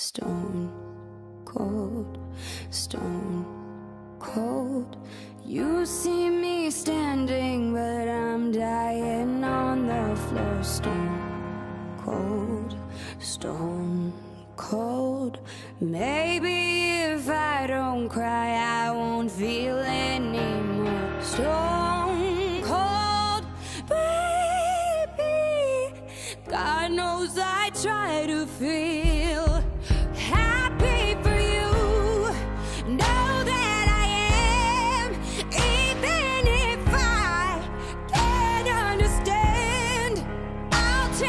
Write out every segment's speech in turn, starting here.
stone cold, stone cold. You see me standing, but I'm dying on the floor, stone cold, stone cold. Maybe if I don't cry, I won't feel anymore. Stone cold, baby. God knows I try to feel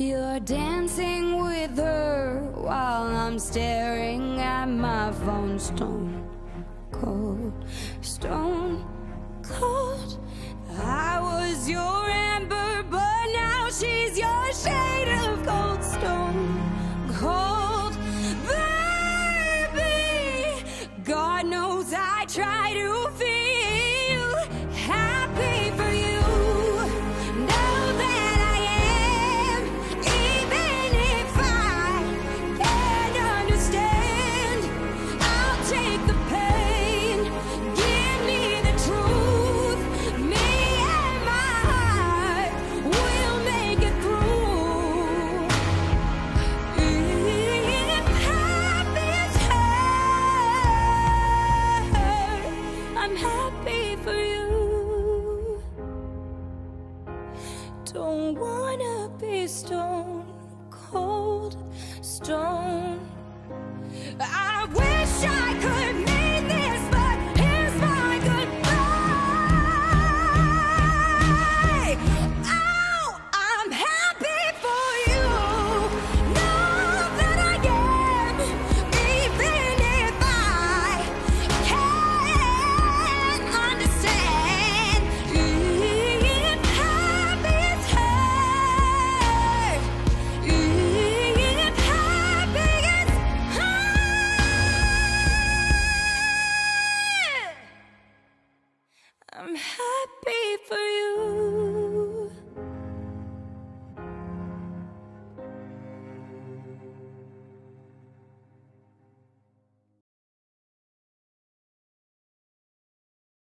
You're dancing with her while I'm staring at my phone. Stone cold, stone cold. I was your amber, but now she's your shade of cold stone cold, baby. God knows I try to feel don't wanna be stoned. I'm happy for you.